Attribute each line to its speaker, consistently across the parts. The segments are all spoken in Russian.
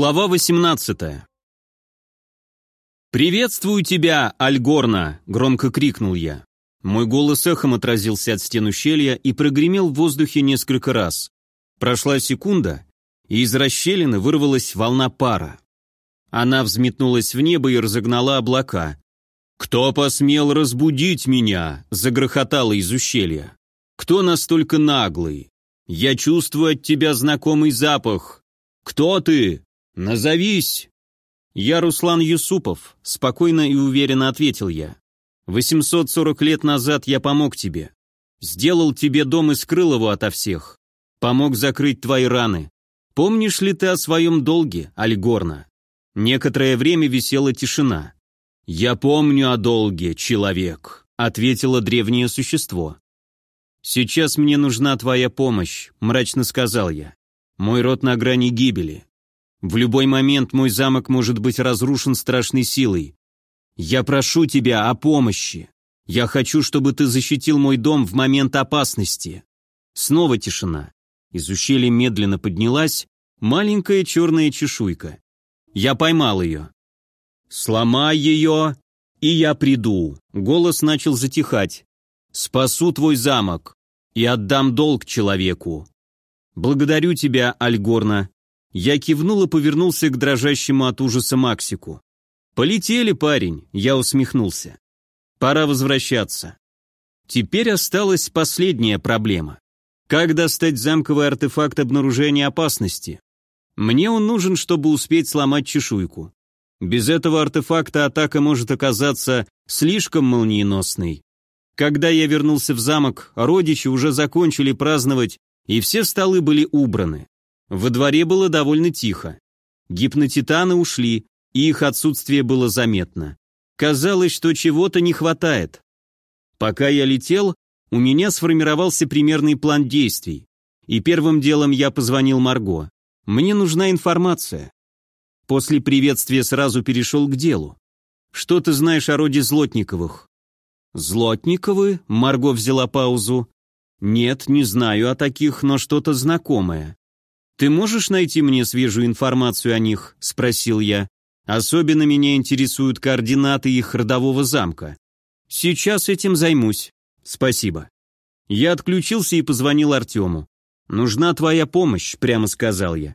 Speaker 1: Глава 18 «Приветствую тебя, Альгорна!» — громко крикнул я. Мой голос эхом отразился от стен ущелья и прогремел в воздухе несколько раз. Прошла секунда, и из расщелины вырвалась волна пара. Она взметнулась в небо и разогнала облака. «Кто посмел разбудить меня?» — загрохотало из ущелья. «Кто настолько наглый? Я чувствую от тебя знакомый запах. Кто ты? Назовись!» «Я Руслан Юсупов», — спокойно и уверенно ответил я. «840 лет назад я помог тебе. Сделал тебе дом и скрыл его ото всех. Помог закрыть твои раны. Помнишь ли ты о своем долге, Альгорна?» Некоторое время висела тишина. «Я помню о долге, человек», — ответило древнее существо. «Сейчас мне нужна твоя помощь», — мрачно сказал я. «Мой род на грани гибели. В любой момент мой замок может быть разрушен страшной силой. Я прошу тебя о помощи. Я хочу, чтобы ты защитил мой дом в момент опасности». Снова тишина. Из ущелья медленно поднялась маленькая черная чешуйка. Я поймал ее. «Сломай ее, и я приду». Голос начал затихать. «Спасу твой замок и отдам долг человеку». «Благодарю тебя, Альгорна». Я кивнул и повернулся к дрожащему от ужаса Максику. «Полетели, парень», — я усмехнулся. «Пора возвращаться». Теперь осталась последняя проблема. Как достать замковый артефакт обнаружения опасности? Мне он нужен, чтобы успеть сломать чешуйку. Без этого артефакта атака может оказаться слишком молниеносной. Когда я вернулся в замок, родичи уже закончили праздновать, и все столы были убраны. Во дворе было довольно тихо. Гипнотитаны ушли, и их отсутствие было заметно. Казалось, что чего-то не хватает. Пока я летел, у меня сформировался примерный план действий. И первым делом я позвонил Марго. Мне нужна информация. После приветствия сразу перешел к делу. Что ты знаешь о роде Злотниковых? Злотниковы? Марго взяла паузу. Нет, не знаю о таких, но что-то знакомое. Ты можешь найти мне свежую информацию о них? Спросил я. Особенно меня интересуют координаты их родового замка. Сейчас этим займусь. Спасибо. Я отключился и позвонил Артему. «Нужна твоя помощь», — прямо сказал я.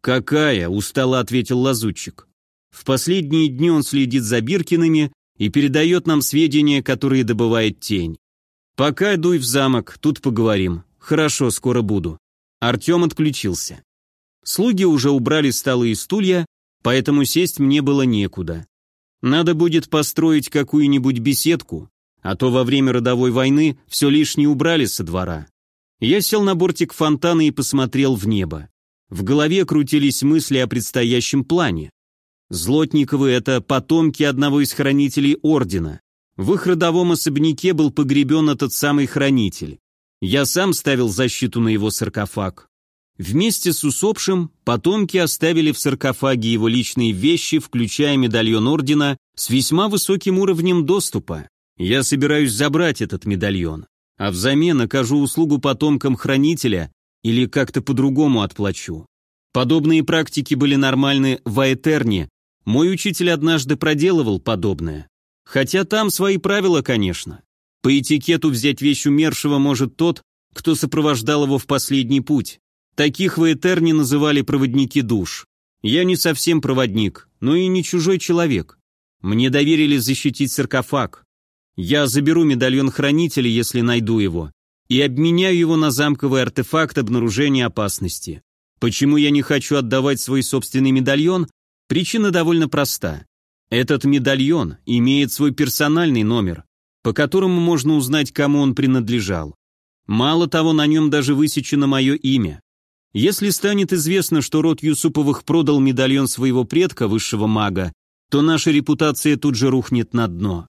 Speaker 1: «Какая?» — устало ответил лазутчик. «В последние дни он следит за Биркиными и передает нам сведения, которые добывает тень. Пока дуй в замок, тут поговорим. Хорошо, скоро буду». Артем отключился. Слуги уже убрали столы и стулья, поэтому сесть мне было некуда. Надо будет построить какую-нибудь беседку, а то во время родовой войны все лишнее убрали со двора. Я сел на бортик фонтана и посмотрел в небо. В голове крутились мысли о предстоящем плане. Злотниковы — это потомки одного из хранителей Ордена. В их родовом особняке был погребен этот самый хранитель. Я сам ставил защиту на его саркофаг. Вместе с усопшим потомки оставили в саркофаге его личные вещи, включая медальон Ордена с весьма высоким уровнем доступа. Я собираюсь забрать этот медальон а взамен окажу услугу потомкам хранителя или как-то по-другому отплачу. Подобные практики были нормальны в Аэтерне, мой учитель однажды проделывал подобное. Хотя там свои правила, конечно. По этикету взять вещь умершего может тот, кто сопровождал его в последний путь. Таких в Аэтерне называли проводники душ. Я не совсем проводник, но и не чужой человек. Мне доверили защитить саркофаг. Я заберу медальон хранителя, если найду его, и обменяю его на замковый артефакт обнаружения опасности. Почему я не хочу отдавать свой собственный медальон? Причина довольно проста. Этот медальон имеет свой персональный номер, по которому можно узнать, кому он принадлежал. Мало того, на нем даже высечено мое имя. Если станет известно, что род Юсуповых продал медальон своего предка, высшего мага, то наша репутация тут же рухнет на дно.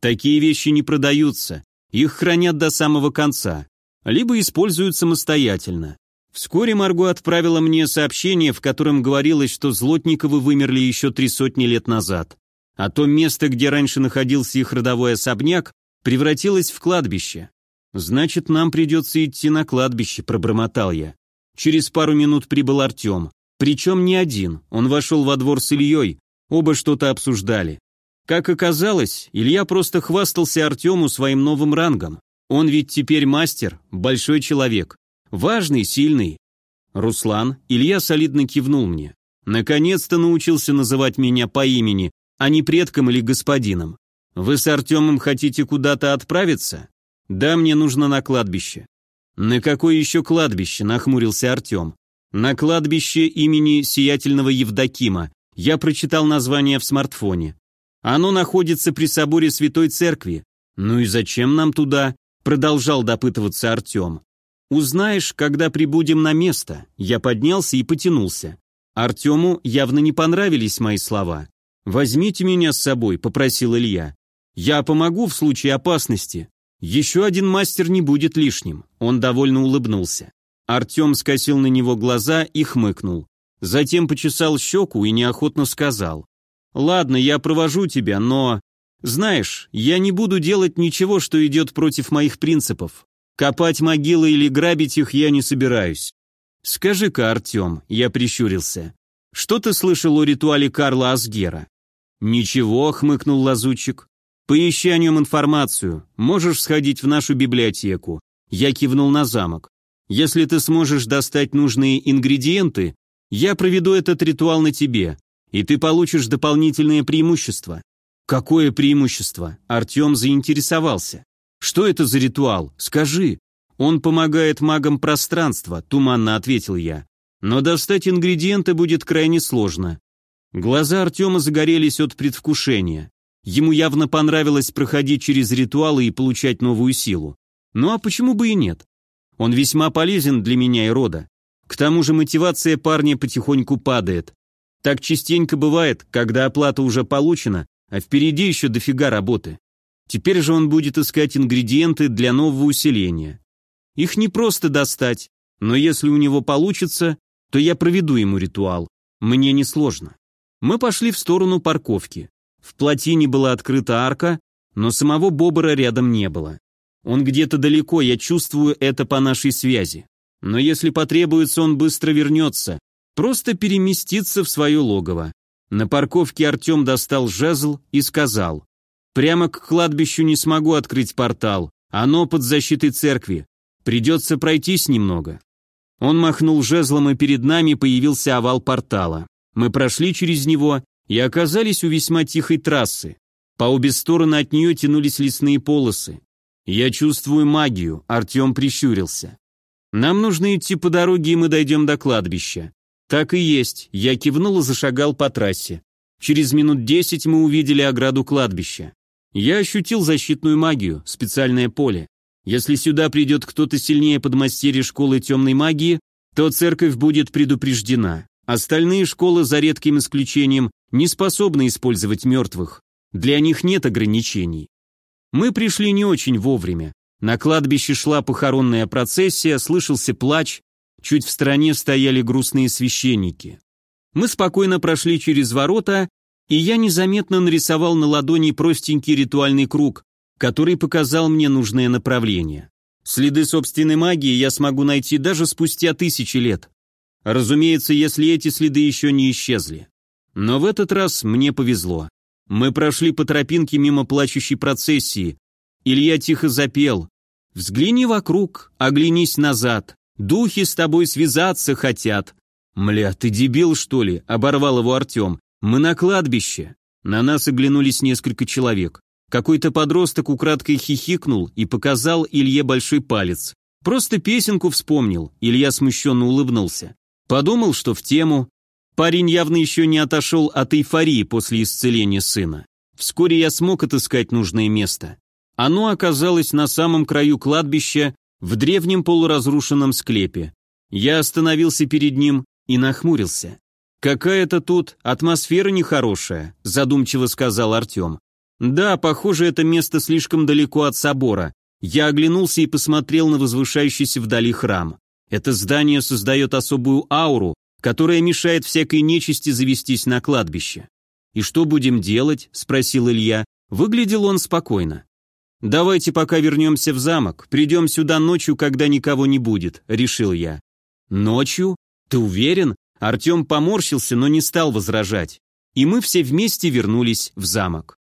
Speaker 1: Такие вещи не продаются, их хранят до самого конца, либо используют самостоятельно. Вскоре Марго отправила мне сообщение, в котором говорилось, что Злотниковы вымерли еще три сотни лет назад, а то место, где раньше находился их родовой особняк, превратилось в кладбище. «Значит, нам придется идти на кладбище», — пробормотал я. Через пару минут прибыл Артем. Причем не один, он вошел во двор с Ильей, оба что-то обсуждали. Как оказалось, Илья просто хвастался Артему своим новым рангом. Он ведь теперь мастер, большой человек, важный, сильный. Руслан, Илья солидно кивнул мне. Наконец-то научился называть меня по имени, а не предком или господином. Вы с Артемом хотите куда-то отправиться? Да, мне нужно на кладбище. На какое еще кладбище? Нахмурился Артем. На кладбище имени Сиятельного Евдокима. Я прочитал название в смартфоне. Оно находится при соборе Святой Церкви. Ну и зачем нам туда? Продолжал допытываться Артем. Узнаешь, когда прибудем на место. Я поднялся и потянулся. Артему явно не понравились мои слова. «Возьмите меня с собой», — попросил Илья. «Я помогу в случае опасности. Еще один мастер не будет лишним». Он довольно улыбнулся. Артем скосил на него глаза и хмыкнул. Затем почесал щеку и неохотно сказал. «Ладно, я провожу тебя, но... Знаешь, я не буду делать ничего, что идет против моих принципов. Копать могилы или грабить их я не собираюсь. Скажи-ка, Артем, я прищурился, что ты слышал о ритуале Карла Асгера? Ничего, хмыкнул лазутчик. Поищи о нем информацию, можешь сходить в нашу библиотеку. Я кивнул на замок. Если ты сможешь достать нужные ингредиенты, я проведу этот ритуал на тебе, и ты получишь дополнительное преимущество. Какое преимущество? Артем заинтересовался. Что это за ритуал? Скажи. Он помогает магам пространства, туманно ответил я. Но достать ингредиенты будет крайне сложно. Глаза Артема загорелись от предвкушения. Ему явно понравилось проходить через ритуалы и получать новую силу. Ну а почему бы и нет? Он весьма полезен для меня и рода. К тому же мотивация парня потихоньку падает. Так частенько бывает, когда оплата уже получена, а впереди еще дофига работы. Теперь же он будет искать ингредиенты для нового усиления. Их не просто достать, но если у него получится, то я проведу ему ритуал. Мне несложно. Мы пошли в сторону парковки. В плотине была открыта арка, но самого Бобора рядом не было. Он где-то далеко, я чувствую это по нашей связи. Но если потребуется, он быстро вернется. Просто переместится в свое логово. На парковке Артем достал жезл и сказал. «Прямо к кладбищу не смогу открыть портал. Оно под защитой церкви. Придется пройтись немного». Он махнул жезлом, и перед нами появился овал портала. Мы прошли через него и оказались у весьма тихой трассы. По обе стороны от нее тянулись лесные полосы. «Я чувствую магию», — Артем прищурился. «Нам нужно идти по дороге, и мы дойдем до кладбища». «Так и есть», — я кивнул и зашагал по трассе. Через минут десять мы увидели ограду кладбища. Я ощутил защитную магию, специальное поле. Если сюда придет кто-то сильнее подмастерья школы темной магии, то церковь будет предупреждена. Остальные школы, за редким исключением, не способны использовать мертвых. Для них нет ограничений. Мы пришли не очень вовремя. На кладбище шла похоронная процессия, слышался плач, чуть в стороне стояли грустные священники. Мы спокойно прошли через ворота, и я незаметно нарисовал на ладони простенький ритуальный круг, который показал мне нужное направление. Следы собственной магии я смогу найти даже спустя тысячи лет. Разумеется, если эти следы еще не исчезли. Но в этот раз мне повезло. Мы прошли по тропинке мимо плачущей процессии. Илья тихо запел. «Взгляни вокруг, оглянись назад. Духи с тобой связаться хотят». «Мля, ты дебил, что ли?» – оборвал его Артем. «Мы на кладбище». На нас оглянулись несколько человек. Какой-то подросток украдкой хихикнул и показал Илье большой палец. Просто песенку вспомнил, Илья смущенно улыбнулся. Подумал, что в тему, Парень явно еще не отошел от эйфории после исцеления сына. Вскоре я смог отыскать нужное место. Оно оказалось на самом краю кладбища, в древнем полуразрушенном склепе. Я остановился перед ним и нахмурился. «Какая-то тут атмосфера нехорошая», – задумчиво сказал Артем. «Да, похоже, это место слишком далеко от собора. Я оглянулся и посмотрел на возвышающийся вдали храм. Это здание создает особую ауру, которая мешает всякой нечисти завестись на кладбище. «И что будем делать?» – спросил Илья. Выглядел он спокойно. «Давайте пока вернемся в замок, придем сюда ночью, когда никого не будет», – решил я. «Ночью? Ты уверен?» Артем поморщился, но не стал возражать. И мы все вместе вернулись в замок.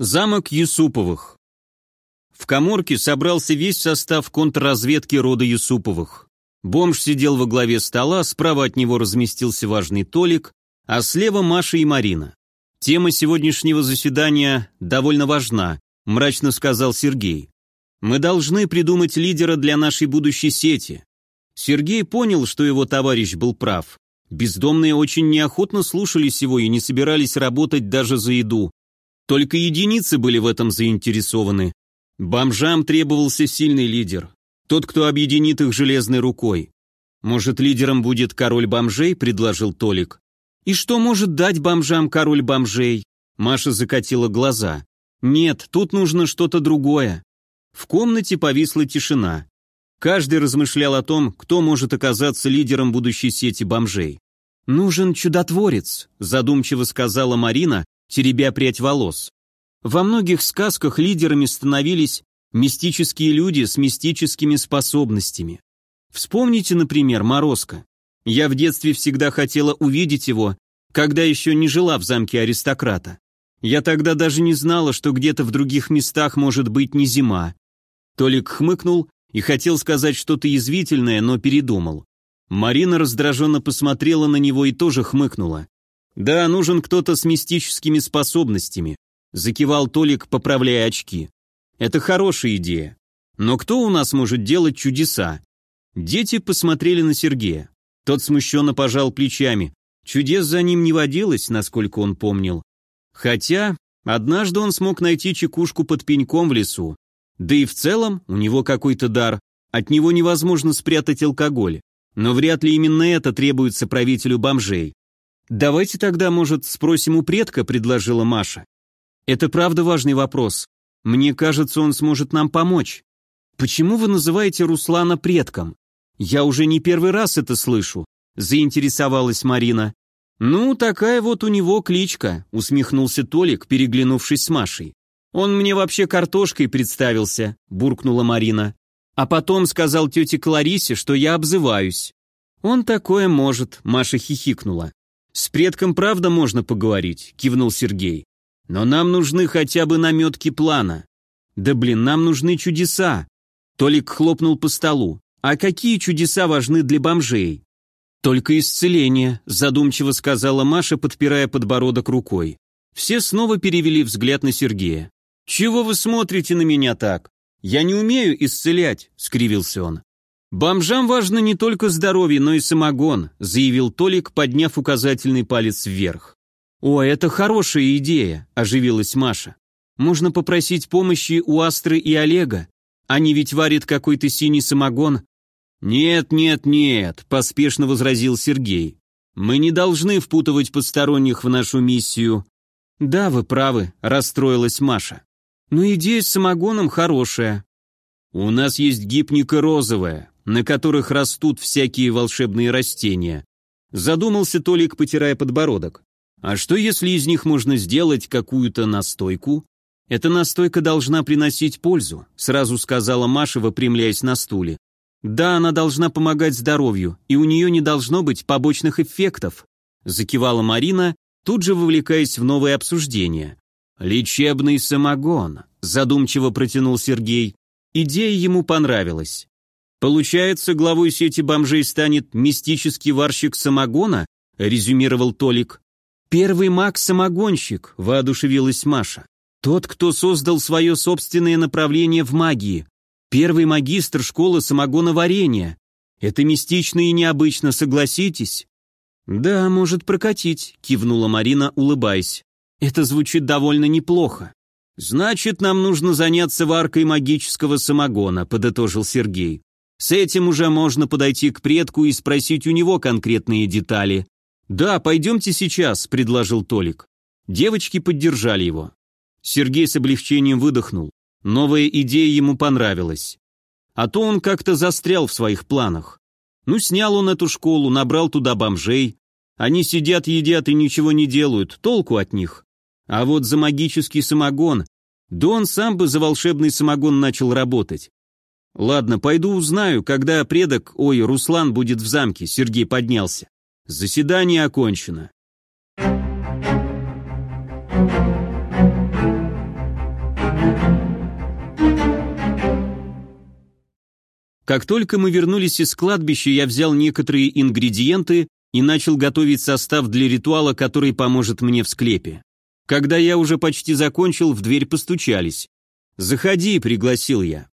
Speaker 1: Замок Юсуповых В коморке собрался весь состав контрразведки рода Юсуповых. Бомж сидел во главе стола, справа от него разместился важный Толик, а слева Маша и Марина. Тема сегодняшнего заседания довольно важна, мрачно сказал Сергей. Мы должны придумать лидера для нашей будущей сети. Сергей понял, что его товарищ был прав. Бездомные очень неохотно слушались его и не собирались работать даже за еду. Только единицы были в этом заинтересованы. Бомжам требовался сильный лидер. Тот, кто объединит их железной рукой. Может, лидером будет король бомжей, предложил Толик. «И что может дать бомжам король бомжей?» Маша закатила глаза. «Нет, тут нужно что-то другое». В комнате повисла тишина. Каждый размышлял о том, кто может оказаться лидером будущей сети бомжей. «Нужен чудотворец», – задумчиво сказала Марина, теребя прядь волос. Во многих сказках лидерами становились мистические люди с мистическими способностями. Вспомните, например, Морозко. Я в детстве всегда хотела увидеть его, когда еще не жила в замке аристократа. Я тогда даже не знала, что где-то в других местах может быть не зима. Толик хмыкнул и хотел сказать что-то язвительное, но передумал. Марина раздраженно посмотрела на него и тоже хмыкнула. «Да, нужен кто-то с мистическими способностями», закивал Толик, поправляя очки. «Это хорошая идея. Но кто у нас может делать чудеса?» Дети посмотрели на Сергея. Тот смущенно пожал плечами. Чудес за ним не водилось, насколько он помнил. Хотя, однажды он смог найти чекушку под пеньком в лесу. Да и в целом, у него какой-то дар. От него невозможно спрятать алкоголь. Но вряд ли именно это требуется правителю бомжей. «Давайте тогда, может, спросим у предка», — предложила Маша. «Это правда важный вопрос. Мне кажется, он сможет нам помочь. Почему вы называете Руслана предком? «Я уже не первый раз это слышу», — заинтересовалась Марина. «Ну, такая вот у него кличка», — усмехнулся Толик, переглянувшись с Машей. «Он мне вообще картошкой представился», — буркнула Марина. «А потом сказал тете Кларисе, что я обзываюсь». «Он такое может», — Маша хихикнула. «С предком правда можно поговорить», — кивнул Сергей. «Но нам нужны хотя бы наметки плана». «Да блин, нам нужны чудеса». Толик хлопнул по столу. А какие чудеса важны для бомжей? Только исцеление, задумчиво сказала Маша, подпирая подбородок рукой. Все снова перевели взгляд на Сергея. «Чего вы смотрите на меня так? Я не умею исцелять», — скривился он. «Бомжам важно не только здоровье, но и самогон», — заявил Толик, подняв указательный палец вверх. «О, это хорошая идея», — оживилась Маша. «Можно попросить помощи у Астры и Олега. Они ведь варят какой-то синий самогон, «Нет, нет, нет», – поспешно возразил Сергей. «Мы не должны впутывать посторонних в нашу миссию». «Да, вы правы», – расстроилась Маша. «Но идея с самогоном хорошая». «У нас есть гипника розовая, на которых растут всякие волшебные растения». Задумался Толик, потирая подбородок. «А что, если из них можно сделать какую-то настойку?» «Эта настойка должна приносить пользу», — сразу сказала Маша, выпрямляясь на стуле. Да, она должна помогать здоровью, и у нее не должно быть побочных эффектов, закивала Марина, тут же вовлекаясь в новое обсуждение. Лечебный самогон, задумчиво протянул Сергей. Идея ему понравилась. Получается, главой сети бомжей станет мистический варщик самогона, резюмировал Толик. Первый маг-самогонщик, воодушевилась Маша. Тот, кто создал свое собственное направление в магии, Первый магистр школы самогоноварения. Это мистично и необычно, согласитесь? Да, может прокатить, кивнула Марина, улыбаясь. Это звучит довольно неплохо. Значит, нам нужно заняться варкой магического самогона, подытожил Сергей. С этим уже можно подойти к предку и спросить у него конкретные детали. Да, пойдемте сейчас, предложил Толик. Девочки поддержали его. Сергей с облегчением выдохнул. Новая идея ему понравилась. А то он как-то застрял в своих планах. Ну, снял он эту школу, набрал туда бомжей. Они сидят, едят и ничего не делают, толку от них. А вот за магический самогон Да он сам бы за волшебный самогон начал работать. Ладно, пойду узнаю, когда предок, ой, Руслан будет в замке, Сергей поднялся. Заседание окончено. Как только мы вернулись из кладбища, я взял некоторые ингредиенты и начал готовить состав для ритуала, который поможет мне в склепе. Когда я уже почти закончил, в дверь постучались. «Заходи», — пригласил я.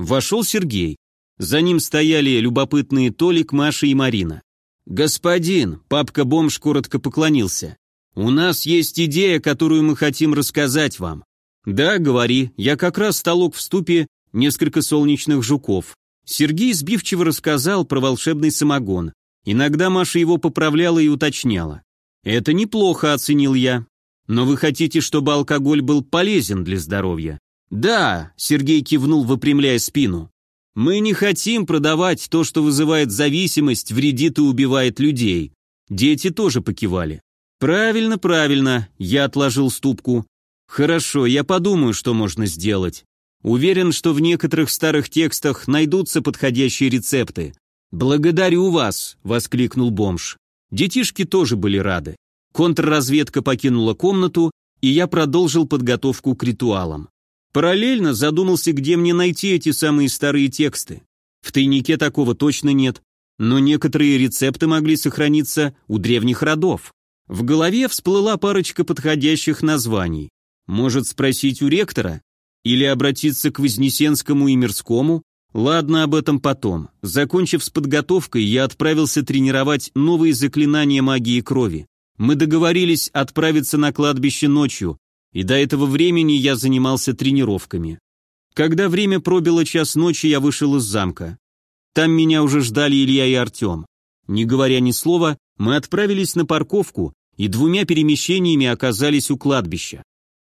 Speaker 1: Вошел Сергей. За ним стояли любопытные Толик, Маша и Марина. «Господин», — папка-бомж коротко поклонился, — «у нас есть идея, которую мы хотим рассказать вам». «Да, говори, я как раз столок в ступе, несколько солнечных жуков. Сергей сбивчиво рассказал про волшебный самогон. Иногда Маша его поправляла и уточняла. «Это неплохо», — оценил я. «Но вы хотите, чтобы алкоголь был полезен для здоровья?» «Да», — Сергей кивнул, выпрямляя спину. «Мы не хотим продавать то, что вызывает зависимость, вредит и убивает людей». Дети тоже покивали. «Правильно, правильно», — я отложил ступку. «Хорошо, я подумаю, что можно сделать. Уверен, что в некоторых старых текстах найдутся подходящие рецепты. «Благодарю вас!» — воскликнул бомж. Детишки тоже были рады. Контрразведка покинула комнату, и я продолжил подготовку к ритуалам. Параллельно задумался, где мне найти эти самые старые тексты. В тайнике такого точно нет, но некоторые рецепты могли сохраниться у древних родов. В голове всплыла парочка подходящих названий. Может спросить у ректора? Или обратиться к Вознесенскому и Мирскому? Ладно, об этом потом. Закончив с подготовкой, я отправился тренировать новые заклинания магии крови. Мы договорились отправиться на кладбище ночью, и до этого времени я занимался тренировками. Когда время пробило час ночи, я вышел из замка. Там меня уже ждали Илья и Артем. Не говоря ни слова, мы отправились на парковку и двумя перемещениями оказались у кладбища.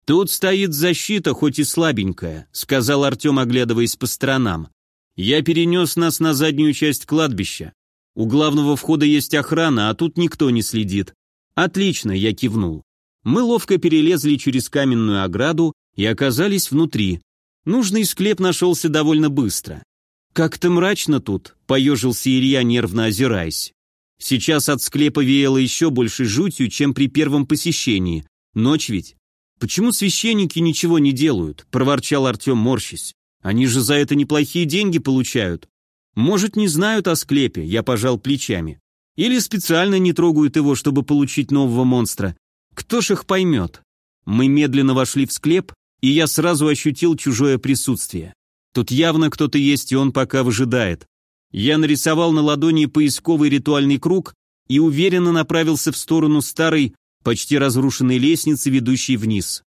Speaker 1: «Тут стоит защита, хоть и слабенькая», — сказал Артем, оглядываясь по сторонам. «Я перенес нас на заднюю часть кладбища. У главного входа есть охрана, а тут никто не следит». «Отлично», — я кивнул. Мы ловко перелезли через каменную ограду и оказались внутри. Нужный склеп нашелся довольно быстро. «Как-то мрачно тут», — поежился Илья, нервно озираясь. Сейчас от склепа веяло еще больше жутью, чем при первом посещении. Ночь ведь. «Почему священники ничего не делают?» – проворчал Артем, морщись. «Они же за это неплохие деньги получают». «Может, не знают о склепе?» – я пожал плечами. «Или специально не трогают его, чтобы получить нового монстра. Кто ж их поймет?» Мы медленно вошли в склеп, и я сразу ощутил чужое присутствие. Тут явно кто-то есть, и он пока выжидает. Я нарисовал на ладони поисковый ритуальный круг и уверенно направился в сторону старой, почти разрушенной лестницы, ведущей вниз.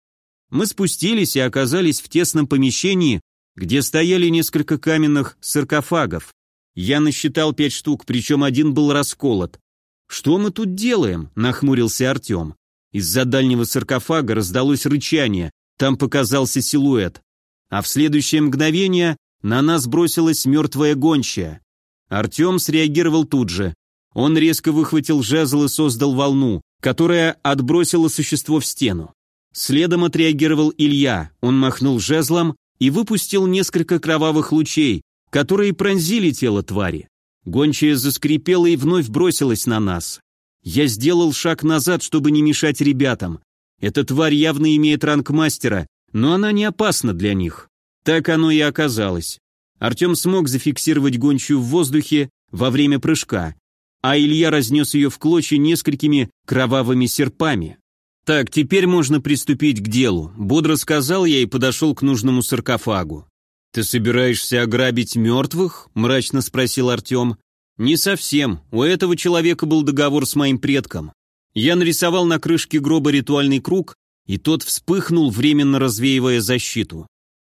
Speaker 1: Мы спустились и оказались в тесном помещении, где стояли несколько каменных саркофагов. Я насчитал пять штук, причем один был расколот. «Что мы тут делаем?» – нахмурился Артем. Из-за дальнего саркофага раздалось рычание, там показался силуэт. А в следующее мгновение на нас бросилась мертвая гончая. Артем среагировал тут же. Он резко выхватил жезл и создал волну, которая отбросила существо в стену. Следом отреагировал Илья, он махнул жезлом и выпустил несколько кровавых лучей, которые пронзили тело твари. Гончая заскрипела и вновь бросилась на нас. Я сделал шаг назад, чтобы не мешать ребятам. Эта тварь явно имеет ранг мастера, но она не опасна для них. Так оно и оказалось. Артем смог зафиксировать гончую в воздухе во время прыжка, а Илья разнес ее в клочья несколькими кровавыми серпами. «Так, теперь можно приступить к делу», — бодро сказал я и подошел к нужному саркофагу. «Ты собираешься ограбить мертвых?» — мрачно спросил Артем. «Не совсем. У этого человека был договор с моим предком. Я нарисовал на крышке гроба ритуальный круг, и тот вспыхнул, временно развеивая защиту.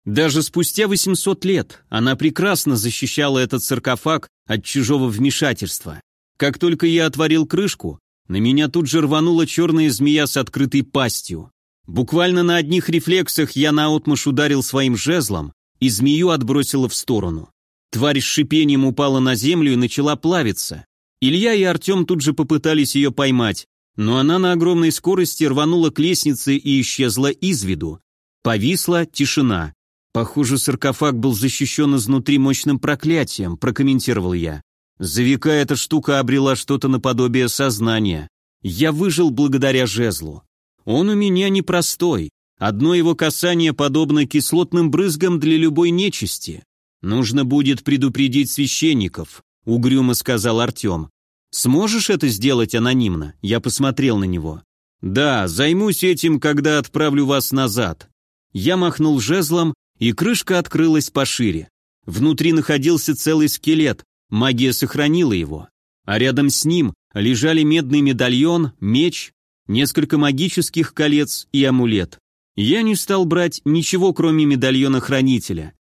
Speaker 1: Даже спустя 800 лет она прекрасно защищала этот саркофаг от чужого вмешательства. Как только я отворил крышку, на меня тут же рванула черная змея с открытой пастью. Буквально на одних рефлексах я наотмашь ударил своим жезлом, и змею отбросило в сторону. Тварь с шипением упала на землю и начала плавиться. Илья и Артем тут же попытались ее поймать, но она на огромной скорости рванула к лестнице и исчезла из виду. Повисла тишина. «Похоже, саркофаг был защищен изнутри мощным проклятием», прокомментировал я. За века эта штука обрела что-то наподобие сознания. Я выжил благодаря жезлу. Он у меня непростой. Одно его касание подобно кислотным брызгам для любой нечисти. Нужно будет предупредить священников, угрюмо сказал Артем. Сможешь это сделать анонимно? Я посмотрел на него. Да, займусь этим, когда отправлю вас назад. Я махнул жезлом, и крышка открылась пошире. Внутри находился целый скелет, магия сохранила его. А рядом с ним лежали медный медальон, меч, несколько магических колец и амулет. Я не стал брать ничего, кроме медальона хранителя.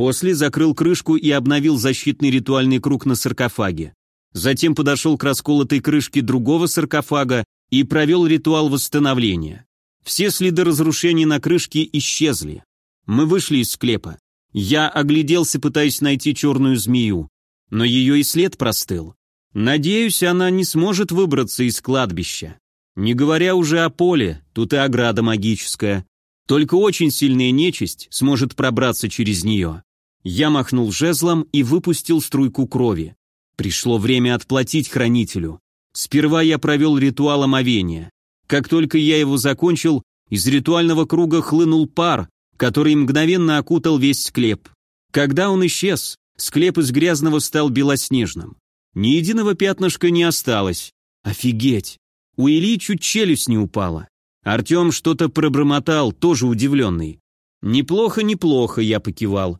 Speaker 1: После закрыл крышку и обновил защитный ритуальный круг на саркофаге. Затем подошел к расколотой крышке другого саркофага и провел ритуал восстановления. Все следы разрушений на крышке исчезли. Мы вышли из склепа. Я огляделся, пытаясь найти черную змею, но ее и след простыл. Надеюсь, она не сможет выбраться из кладбища. Не говоря уже о поле, тут и ограда магическая. Только очень сильная нечисть сможет пробраться через нее. Я махнул жезлом и выпустил струйку крови. Пришло время отплатить хранителю. Сперва я провел ритуал омовения. Как только я его закончил, из ритуального круга хлынул пар, который мгновенно окутал весь склеп. Когда он исчез, склеп из грязного стал белоснежным. Ни единого пятнышка не осталось. Офигеть! У Ильи чуть челюсть не упала. Артем что-то пробормотал, тоже удивленный. «Неплохо, неплохо», — я покивал.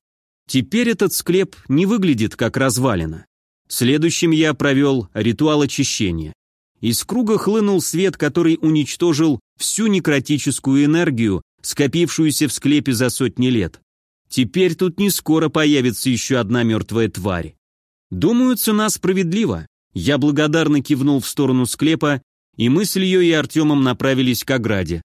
Speaker 1: Теперь этот склеп не выглядит как развалина. Следующим я провел ритуал очищения. Из круга хлынул свет, который уничтожил всю некротическую энергию, скопившуюся в склепе за сотни лет. Теперь тут не скоро появится еще одна мертвая тварь. Думаю, цена справедлива. Я благодарно кивнул в сторону склепа и мы с Ильей и Артемом направились к ограде.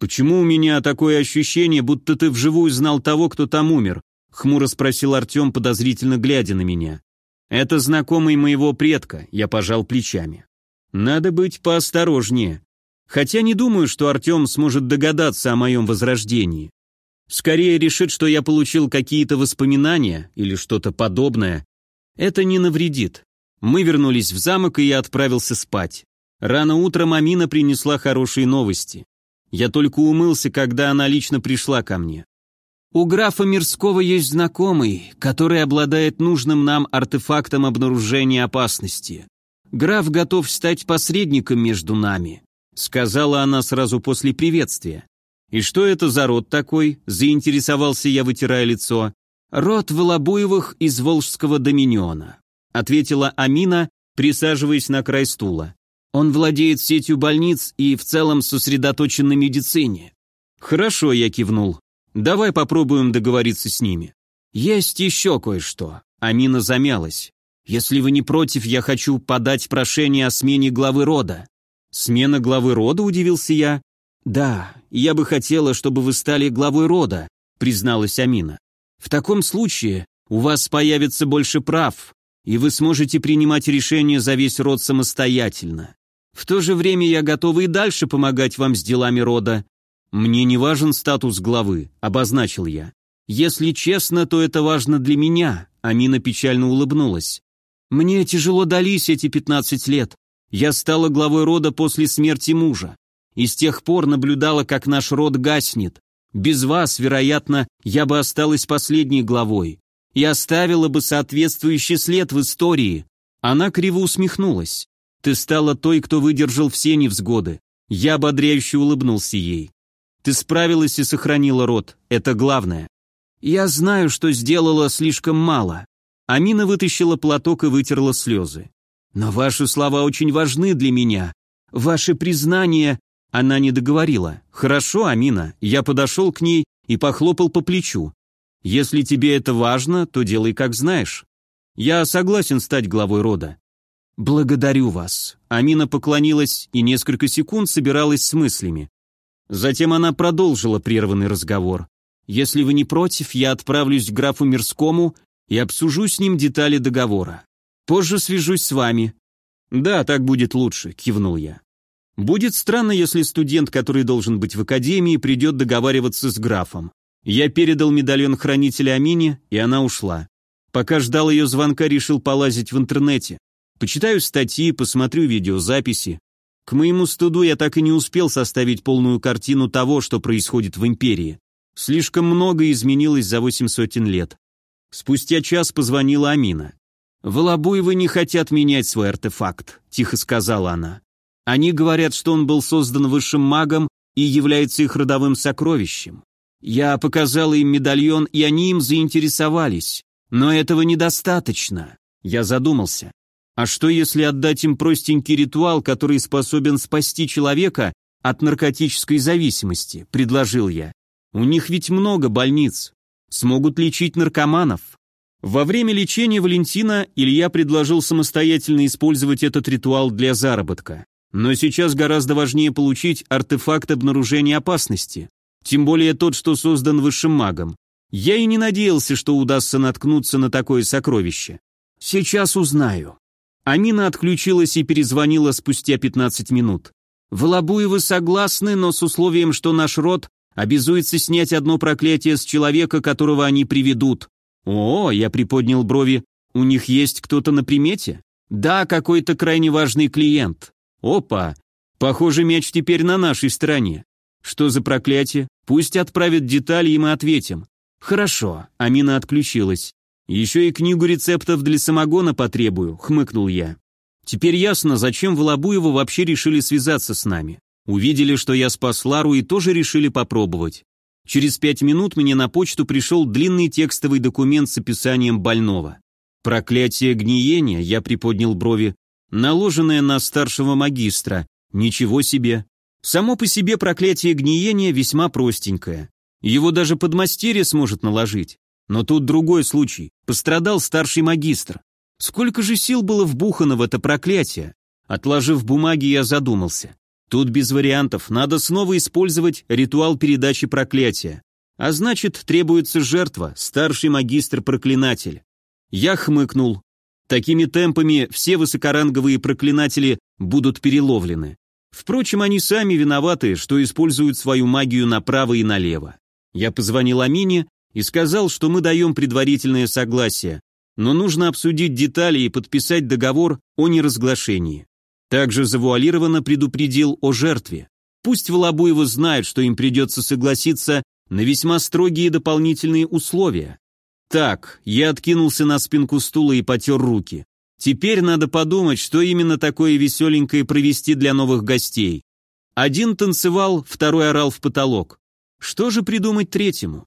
Speaker 1: «Почему у меня такое ощущение, будто ты вживую знал того, кто там умер?» — хмуро спросил Артем, подозрительно глядя на меня. «Это знакомый моего предка», — я пожал плечами. «Надо быть поосторожнее. Хотя не думаю, что Артем сможет догадаться о моем возрождении. Скорее решит, что я получил какие-то воспоминания или что-то подобное. Это не навредит. Мы вернулись в замок, и я отправился спать. Рано утром Амина принесла хорошие новости. Я только умылся, когда она лично пришла ко мне. У графа Мирского есть знакомый, который обладает нужным нам артефактом обнаружения опасности. Граф готов стать посредником между нами, сказала она сразу после приветствия. И что это за род такой? заинтересовался я, вытирая лицо. Род Волобуевых из Волжского доминиона, ответила Амина, присаживаясь на край стула. Он владеет сетью больниц и в целом сосредоточен на медицине. Хорошо, я кивнул. Давай попробуем договориться с ними. Есть еще кое-что. Амина замялась. Если вы не против, я хочу подать прошение о смене главы рода. Смена главы рода, удивился я. Да, я бы хотела, чтобы вы стали главой рода, призналась Амина. В таком случае у вас появится больше прав, и вы сможете принимать решения за весь род самостоятельно. В то же время я готова и дальше помогать вам с делами рода. Мне не важен статус главы, обозначил я. Если честно, то это важно для меня, Амина печально улыбнулась. Мне тяжело дались эти 15 лет. Я стала главой рода после смерти мужа. И с тех пор наблюдала, как наш род гаснет. Без вас, вероятно, я бы осталась последней главой и оставила бы соответствующий след в истории. Она криво усмехнулась. Ты стала той, кто выдержал все невзгоды. Я ободряюще улыбнулся ей. Ты справилась и сохранила род. Это главное. Я знаю, что сделала слишком мало. Амина вытащила платок и вытерла слезы. Но ваши слова очень важны для меня. Ваши признания... Она не договорила. Хорошо, Амина. Я подошел к ней и похлопал по плечу. Если тебе это важно, то делай как знаешь. Я согласен стать главой рода. «Благодарю вас». Амина поклонилась и несколько секунд собиралась с мыслями. Затем она продолжила прерванный разговор. «Если вы не против, я отправлюсь к графу Мирскому и обсужу с ним детали договора. Позже свяжусь с вами». «Да, так будет лучше», — кивнул я. Будет странно, если студент, который должен быть в академии, придет договариваться с графом. Я передал медальон хранителя Амине, и она ушла. Пока ждал ее звонка, решил полазить в интернете. Почитаю статьи, посмотрю видеозаписи. К моему стыду я так и не успел составить полную картину того, что происходит в империи. Слишком много изменилось за восемь сотен лет. Спустя час позвонила Амина. «Волобуевы не хотят менять свой артефакт», — тихо сказала она. «Они говорят, что он был создан высшим магом и является их родовым сокровищем. Я показала им медальон, и они им заинтересовались. Но этого недостаточно». Я задумался. А что если отдать им простенький ритуал, который способен спасти человека от наркотической зависимости, предложил я. У них ведь много больниц. Смогут лечить наркоманов. Во время лечения Валентина Илья предложил самостоятельно использовать этот ритуал для заработка. Но сейчас гораздо важнее получить артефакт обнаружения опасности. Тем более тот, что создан высшим магом. Я и не надеялся, что удастся наткнуться на такое сокровище. Сейчас узнаю. Амина отключилась и перезвонила спустя 15 минут. Волобуевы согласны, но с условием, что наш род обязуется снять одно проклятие с человека, которого они приведут. О, я приподнял брови. У них есть кто-то на примете? Да, какой-то крайне важный клиент. Опа. Похоже, мяч теперь на нашей стороне. Что за проклятие? Пусть отправят детали, и мы ответим. Хорошо. Амина отключилась. Еще и книгу рецептов для самогона потребую, хмыкнул я. Теперь ясно, зачем Волобуеву вообще решили связаться с нами. Увидели, что я спас Лару и тоже решили попробовать. Через пять минут мне на почту пришел длинный текстовый документ с описанием больного. Проклятие гниения, я приподнял брови, наложенное на старшего магистра. Ничего себе. Само по себе проклятие гниения весьма простенькое. Его даже подмастерье сможет наложить. Но тут другой случай. Пострадал старший магистр. Сколько же сил было вбухано в это проклятие? Отложив бумаги, я задумался. Тут без вариантов, надо снова использовать ритуал передачи проклятия. А значит, требуется жертва, старший магистр-проклинатель. Я хмыкнул. Такими темпами все высокоранговые проклинатели будут переловлены. Впрочем, они сами виноваты, что используют свою магию направо и налево. Я позвонил Амине и сказал, что мы даем предварительное согласие, но нужно обсудить детали и подписать договор о неразглашении. Также завуалированно предупредил о жертве. Пусть Волобуевы знают, что им придется согласиться на весьма строгие дополнительные условия. Так, я откинулся на спинку стула и потер руки. Теперь надо подумать, что именно такое веселенькое провести для новых гостей. Один танцевал, второй орал в потолок. Что же придумать третьему?